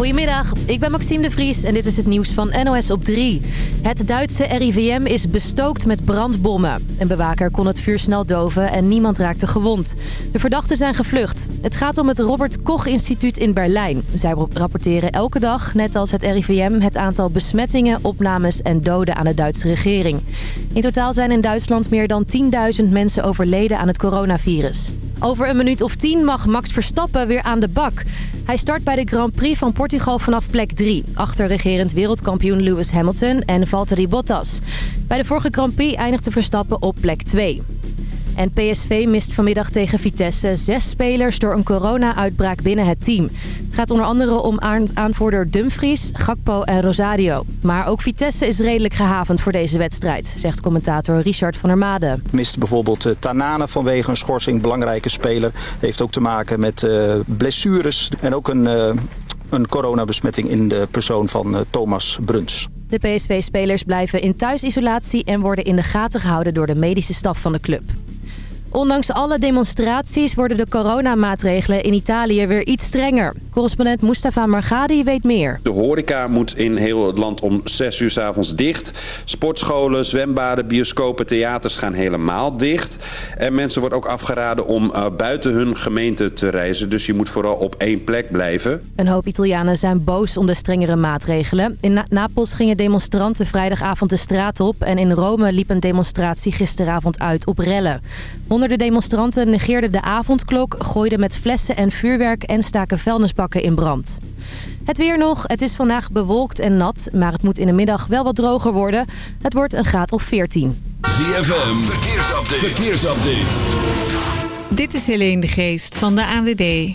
Goedemiddag, ik ben Maxime de Vries en dit is het nieuws van NOS op 3. Het Duitse RIVM is bestookt met brandbommen. Een bewaker kon het vuur snel doven en niemand raakte gewond. De verdachten zijn gevlucht. Het gaat om het Robert Koch Instituut in Berlijn. Zij rapporteren elke dag, net als het RIVM, het aantal besmettingen, opnames en doden aan de Duitse regering. In totaal zijn in Duitsland meer dan 10.000 mensen overleden aan het coronavirus. Over een minuut of tien mag Max Verstappen weer aan de bak. Hij start bij de Grand Prix van Portugal vanaf plek 3. Achter regerend wereldkampioen Lewis Hamilton en Valtteri Bottas. Bij de vorige Grand Prix eindigde Verstappen op plek 2. En PSV mist vanmiddag tegen Vitesse zes spelers door een corona-uitbraak binnen het team. Het gaat onder andere om aanvoerder Dumfries, Gakpo en Rosario. Maar ook Vitesse is redelijk gehavend voor deze wedstrijd, zegt commentator Richard van der Made. Mist bijvoorbeeld eh, Tanane vanwege een schorsing, belangrijke speler. Heeft ook te maken met uh, blessures en ook een... Uh, een coronabesmetting in de persoon van Thomas Bruns. De PSV-spelers blijven in thuisisolatie en worden in de gaten gehouden door de medische staf van de club. Ondanks alle demonstraties worden de coronamaatregelen in Italië weer iets strenger. Correspondent Mustafa Margadi weet meer. De horeca moet in heel het land om 6 uur s avonds dicht. Sportscholen, zwembaden, bioscopen, theaters gaan helemaal dicht. En mensen wordt ook afgeraden om uh, buiten hun gemeente te reizen. Dus je moet vooral op één plek blijven. Een hoop Italianen zijn boos om de strengere maatregelen. In Na Napels gingen demonstranten vrijdagavond de straat op. En in Rome liep een demonstratie gisteravond uit op rellen. Honderden demonstranten negeerden de avondklok, gooiden met flessen en vuurwerk en staken vuilnisbakken in brand. Het weer nog. Het is vandaag bewolkt en nat, maar het moet in de middag wel wat droger worden. Het wordt een graad of 14. ZFM, verkeersupdate. verkeersupdate. Dit is Helene de Geest van de ANWB.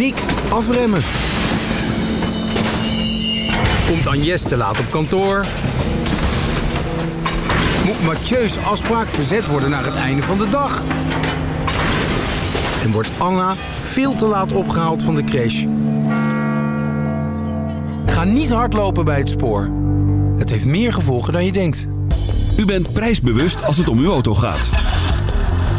Nick afremmen. Komt Agnes te laat op kantoor? Moet Mathieu's afspraak verzet worden naar het einde van de dag? En wordt Anna veel te laat opgehaald van de crash? Ga niet hardlopen bij het spoor. Het heeft meer gevolgen dan je denkt. U bent prijsbewust als het om uw auto gaat.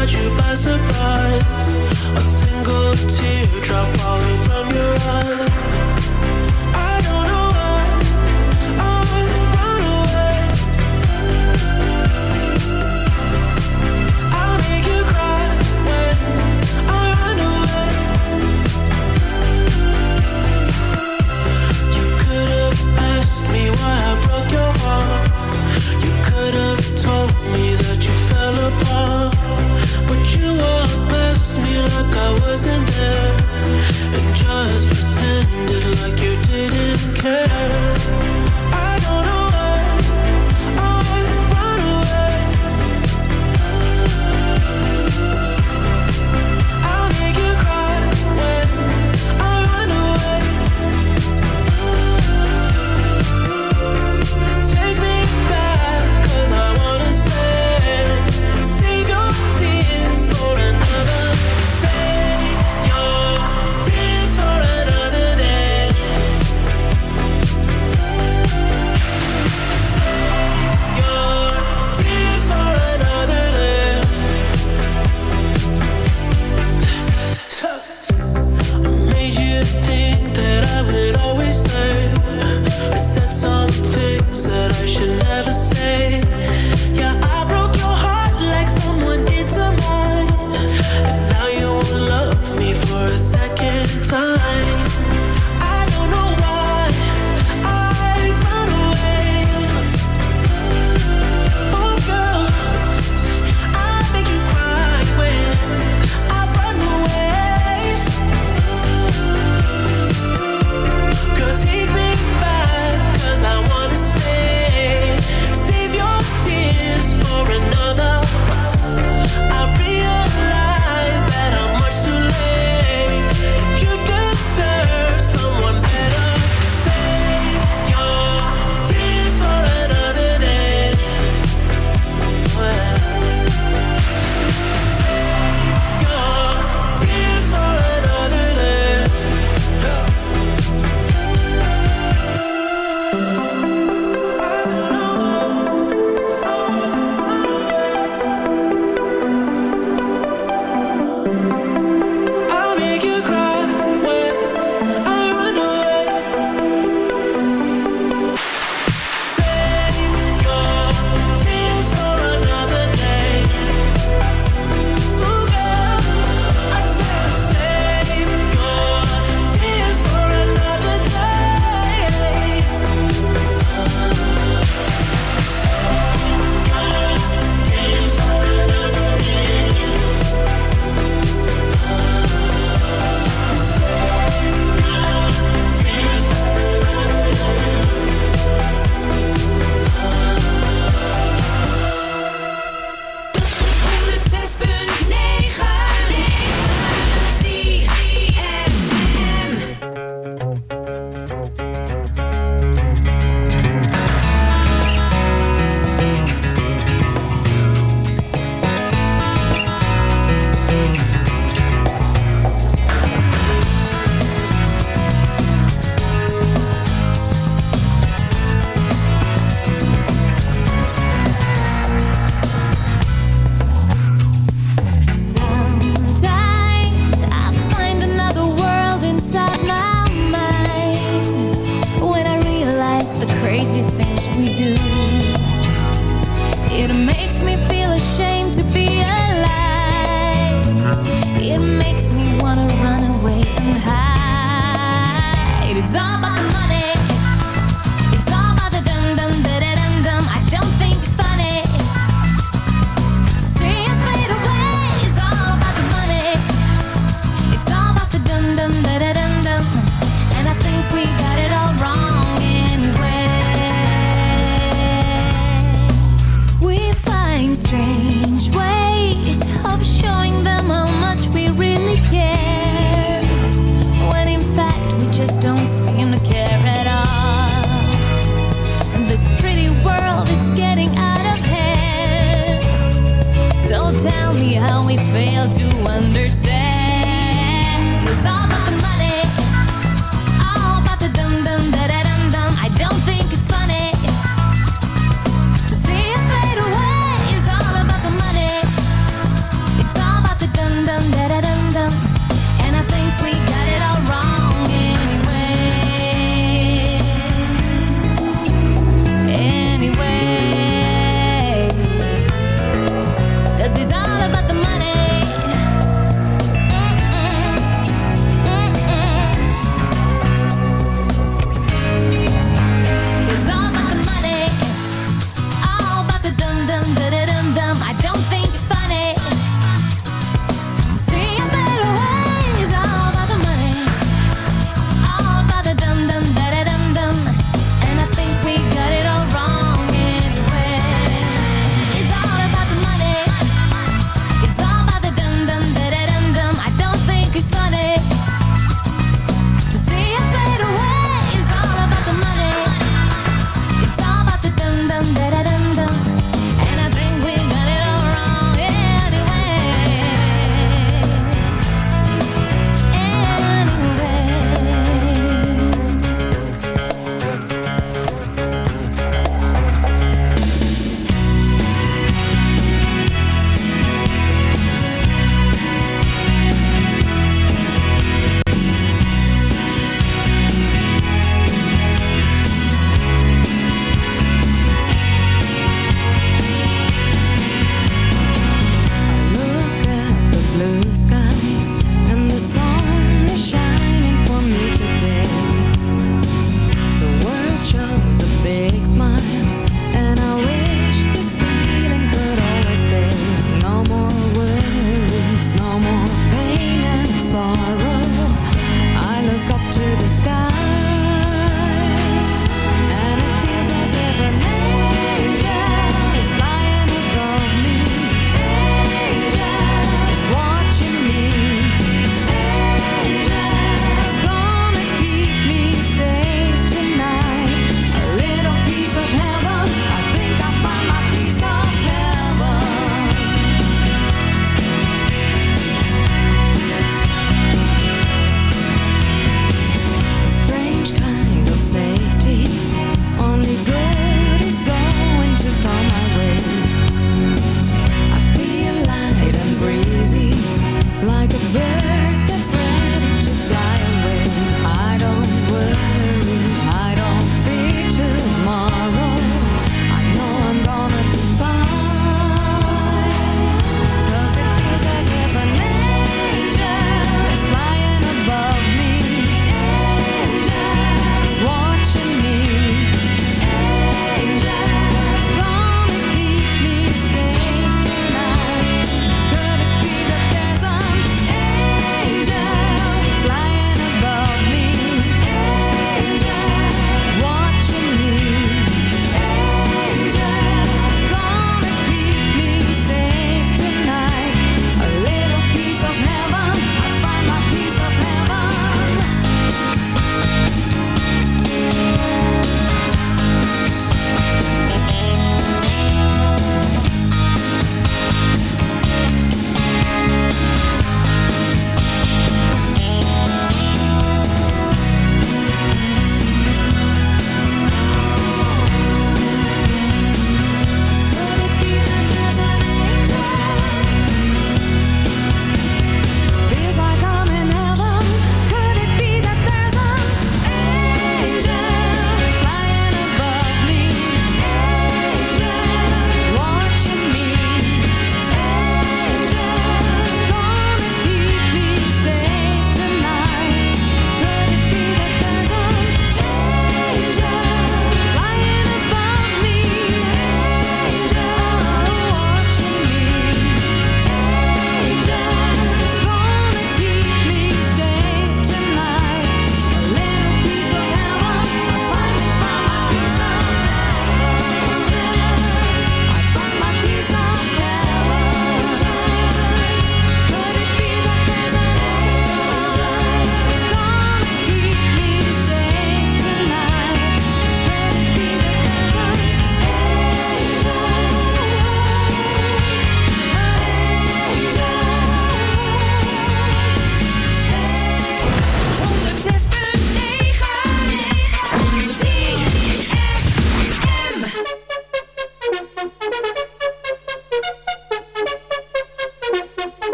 caught you by surprise. A single teardrop falling from your eyes.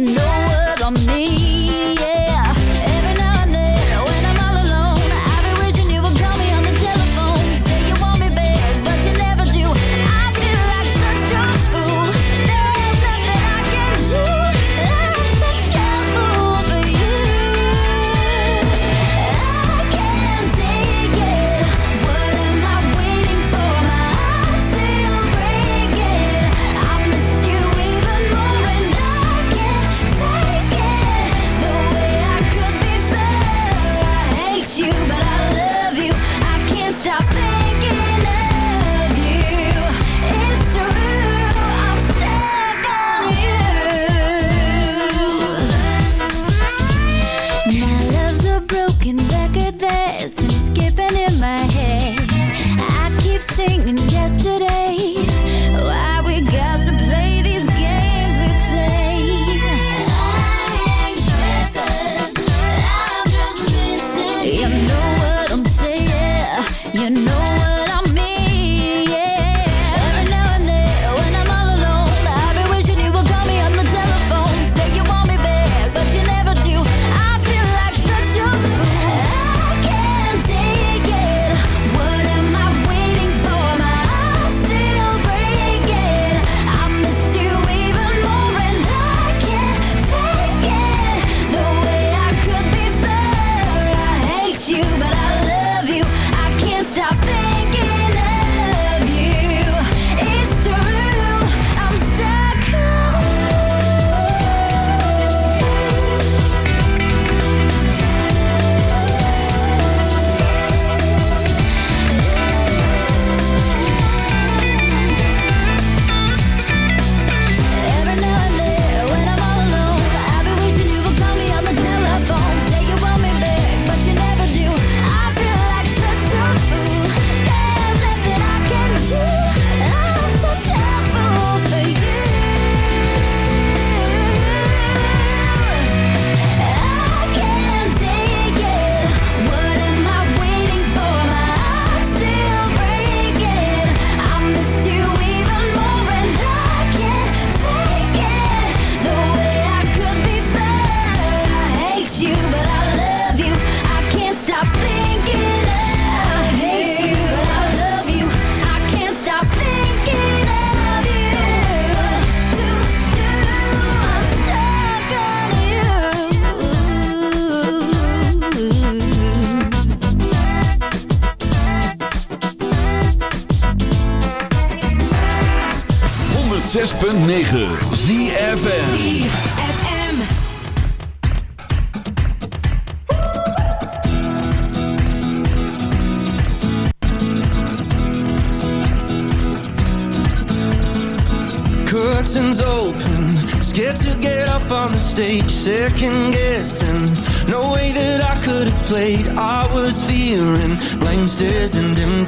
know what I mean.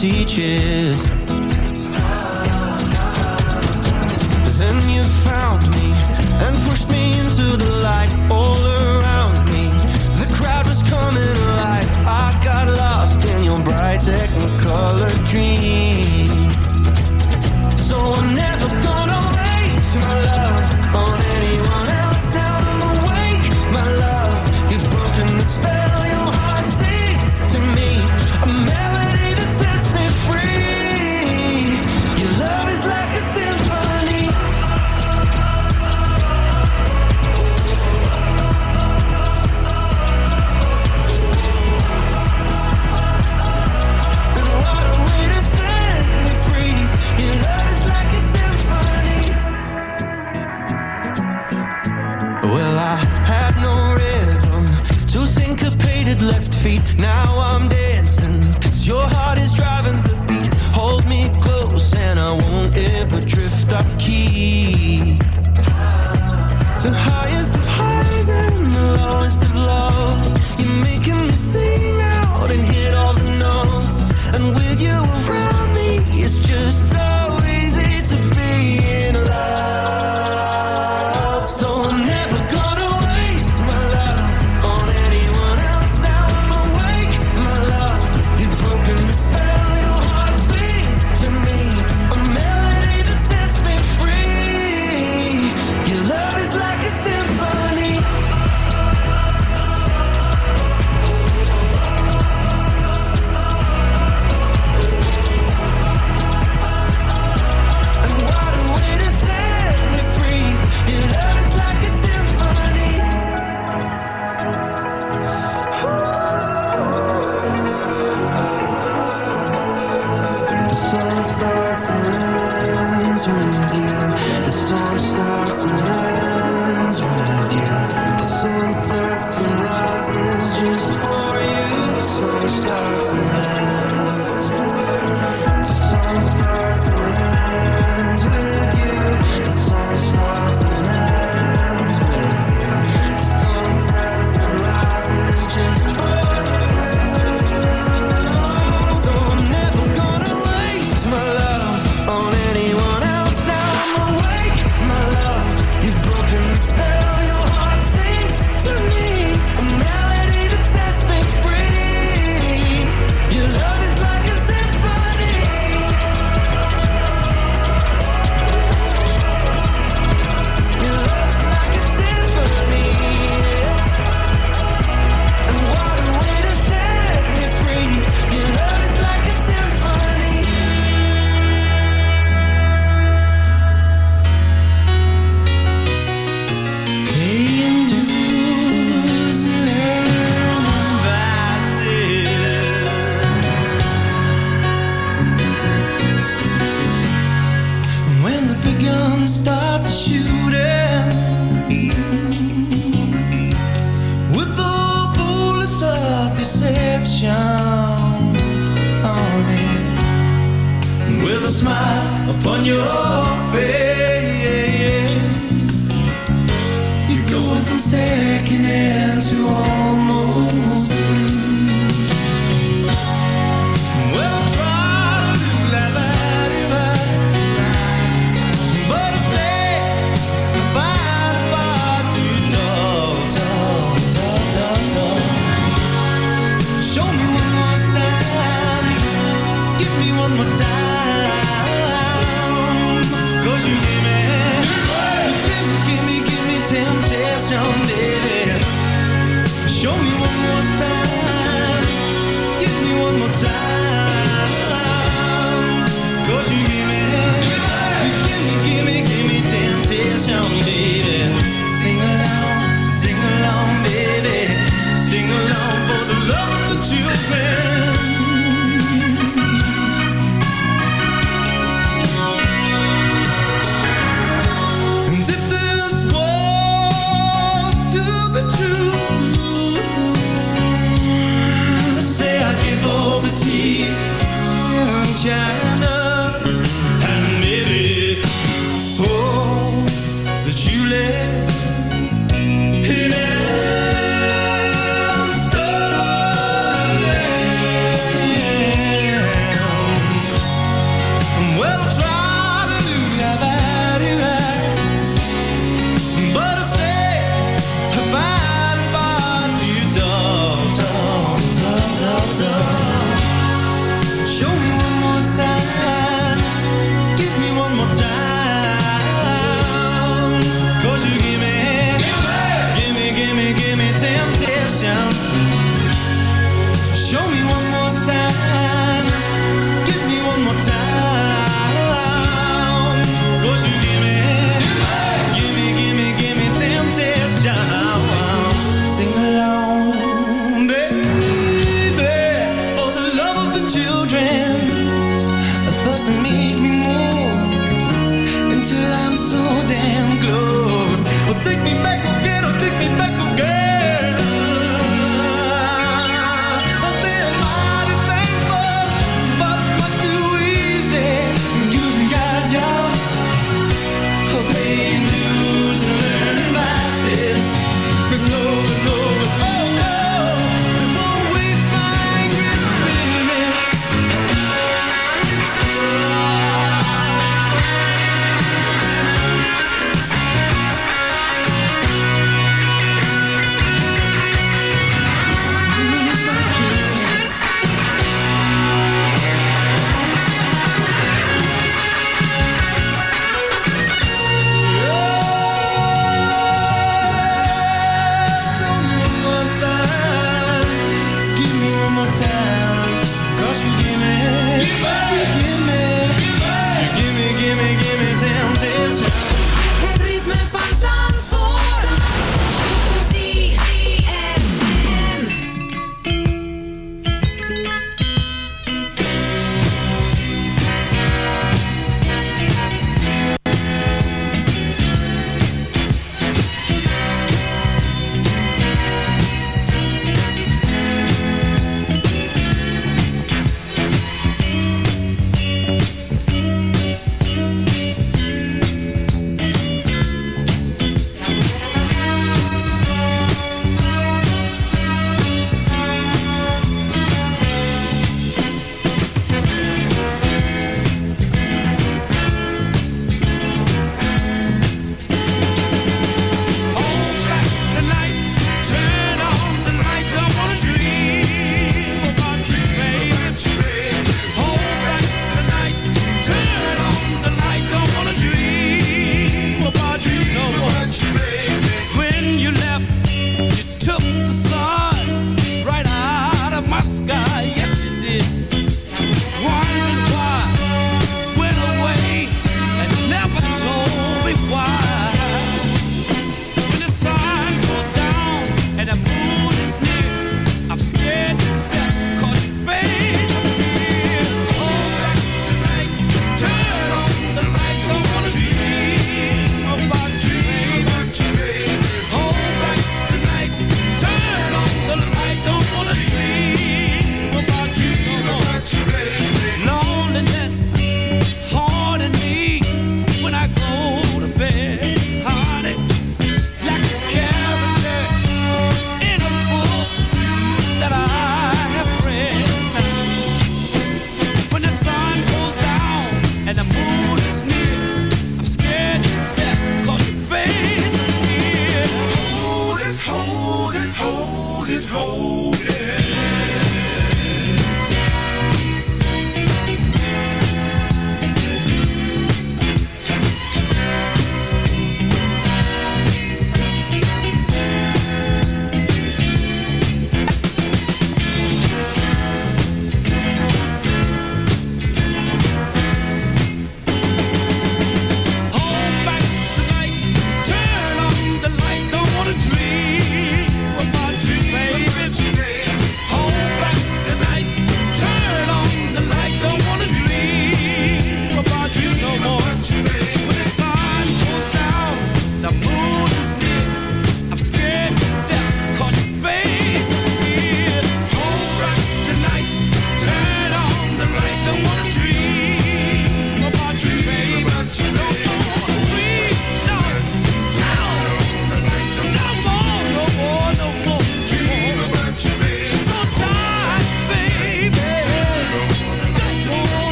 teach it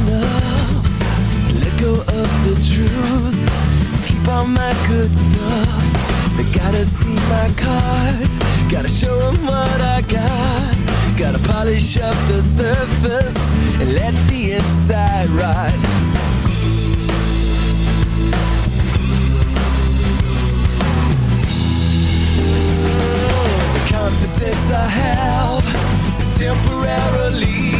Enough to let go of the truth. Keep all my good stuff. They gotta see my cards. Gotta show 'em what I got. Gotta polish up the surface and let the inside ride. The confidence I have is temporarily.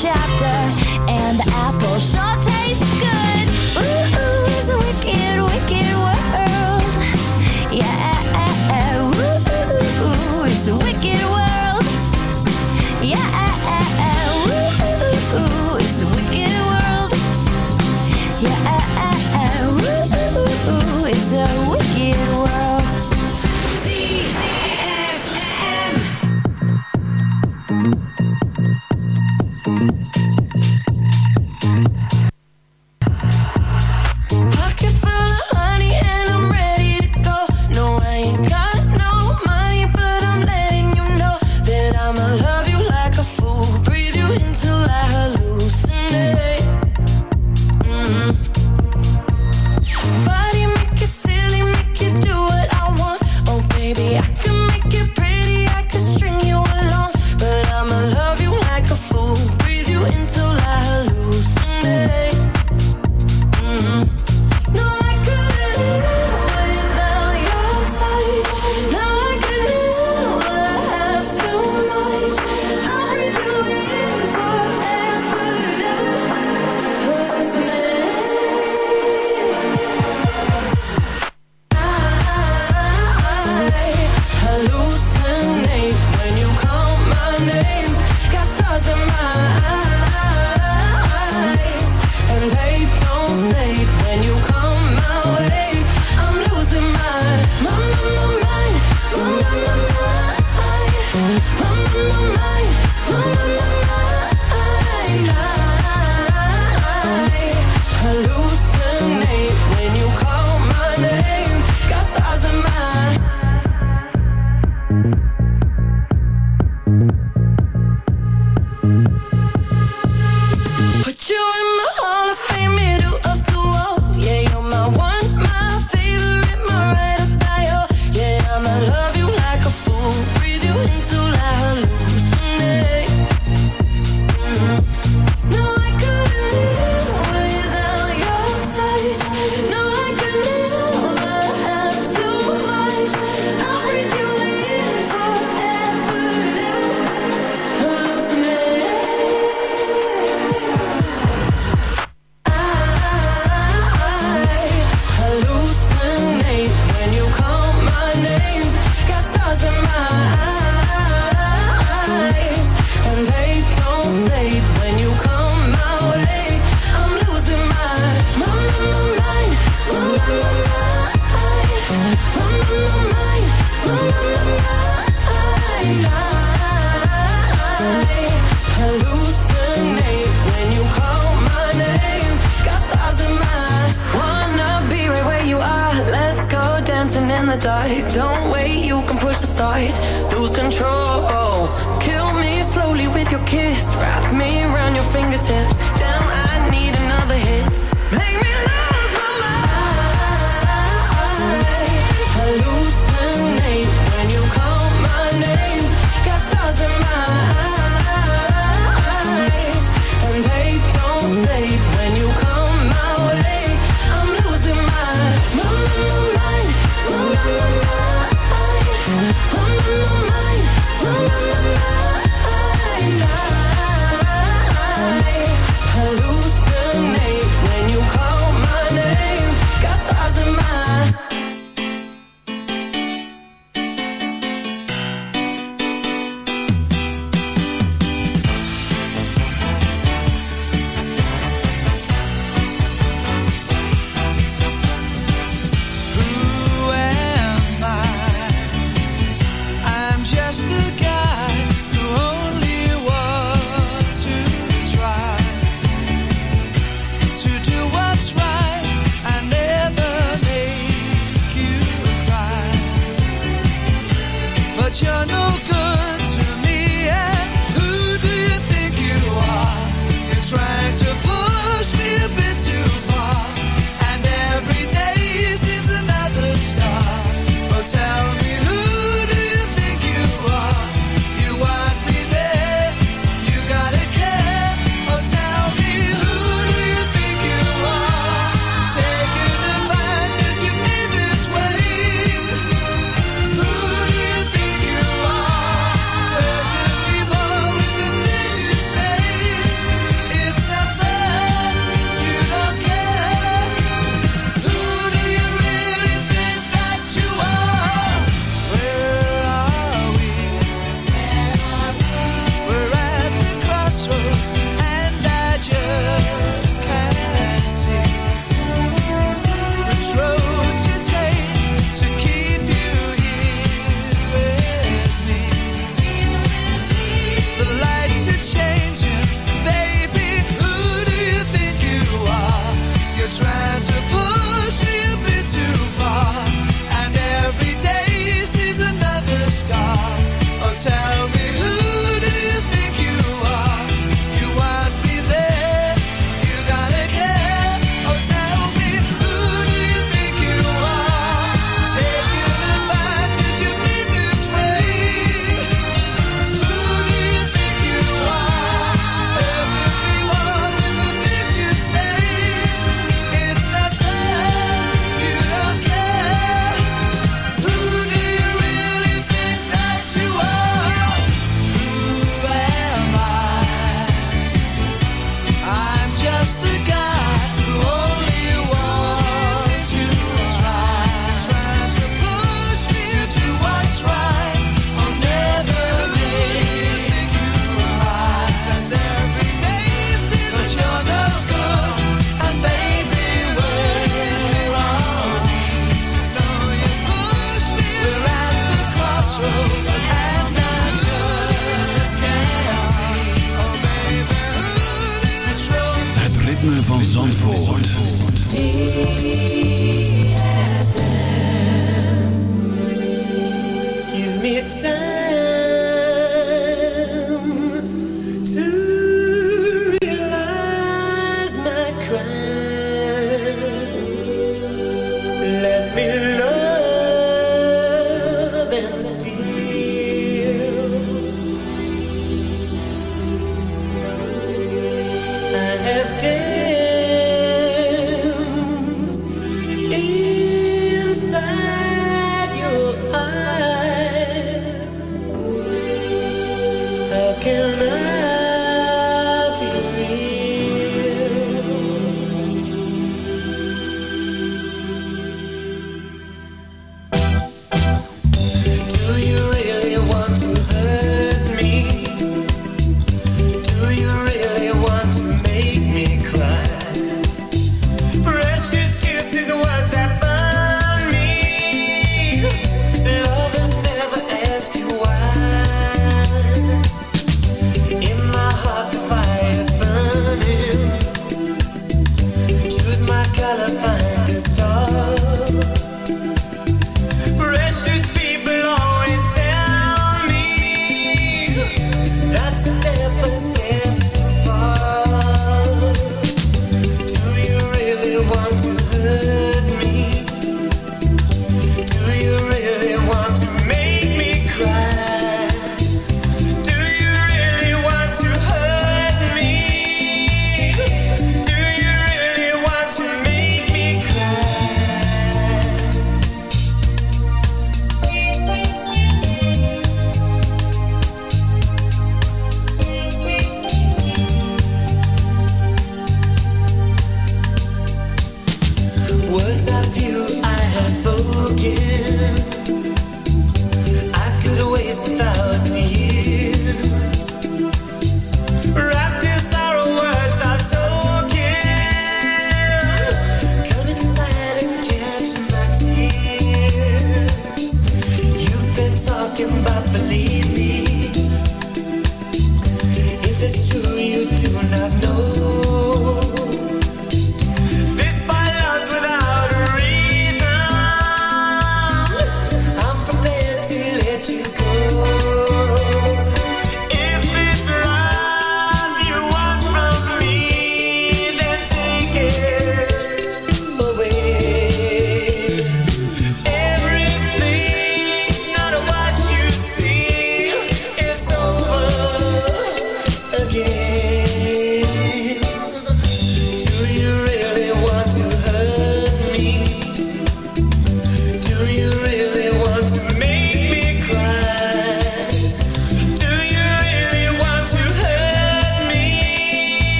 chapter.